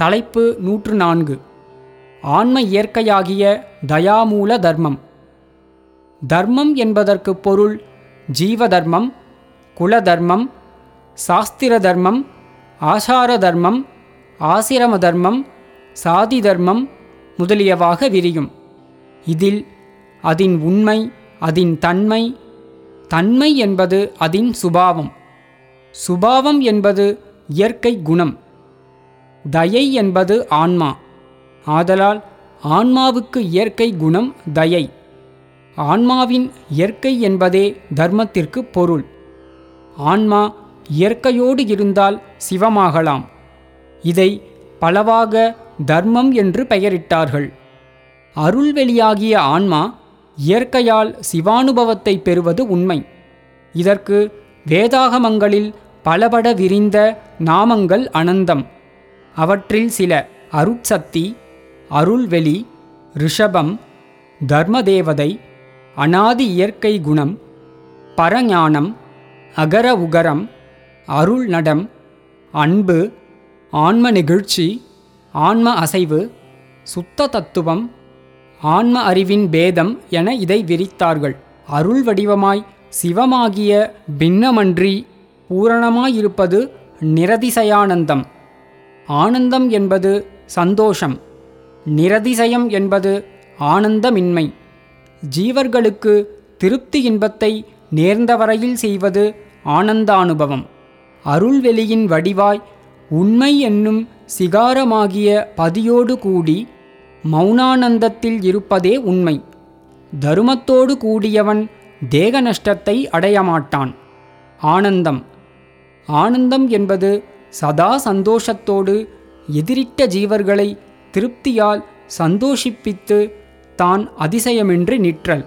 தலைப்பு நூற்று நான்கு. ஆன்ம இயற்கையாகிய தயாமூல தர்மம். தர்மம் என்பதற்கு பொருள் ஜீவ தர்மம் குல தர்மம் சாஸ்திர தர்மம் ஆசார தர்மம் ஆசிரம தர்மம் சாதி தர்மம் முதலியவாக விரியும். இதில் அதின் உண்மை அதன் தன்மை தன்மை என்பது அதின் சுபாவம். சுபாவம் என்பது இயற்கை குணம். தயை என்பது ஆன்மா. ஆதலால் ஆன்மாவுக்கு இயற்கை குணம் தயை. ஆன்மாவின் இயற்கை என்பதே தர்மத்திற்கு பொருள். ஆன்மா இயற்கையோடு இருந்தால் சிவமாகலாம். இதை பலவாக தர்மம் என்று பெயரிட்டார்கள். அருள்வெளியாகிய ஆன்மா இயற்கையால் சிவானுபவத்தை பெறுவது உண்மை. இதற்கு வேதாகமங்களில் பலபட விரிந்த நாமங்கள் அனந்தம். அவற்றில் சில அருட்சக்தி அருள்வெளி ரிஷபம் தர்மதேவதை அனாதி இயற்கை குணம் பரஞானம் அகர உகரம் அருள் நடம் அன்பு ஆன்ம நெகிழ்ச்சி ஆன்ம அசைவு சுத்த தத்துவம் ஆன்ம அறிவின் பேதம் என இதை விரித்தார்கள். அருள் வடிவமாய் சிவமாகிய பின்னமன்றி பூரணமாயிருப்பது நிரதிசயானந்தம். ஆனந்தம் என்பது சந்தோஷம் நிரதிசயம் என்பது ஆனந்தமின்மை. ஜீவர்களுக்கு திருப்தி இன்பத்தை நேர்ந்தவரையில் செய்வது ஆனந்தானுபவம். அருள்வெளியின் வடிவாய் உண்மை என்னும் சிகாரமாகிய பதியோடு கூடி மௌனானந்தத்தில் இருப்பதே உண்மை. தருமத்தோடு கூடியவன் தேக நஷ்டத்தை அடையமாட்டான். ஆனந்தம். ஆனந்தம் என்பது சதா சந்தோஷத்தோடு எதிரிட்ட ஜீவர்களை திருப்தியால் சந்தோஷிப்பித்து தான் அதிசயமின்றி நிற்றல்.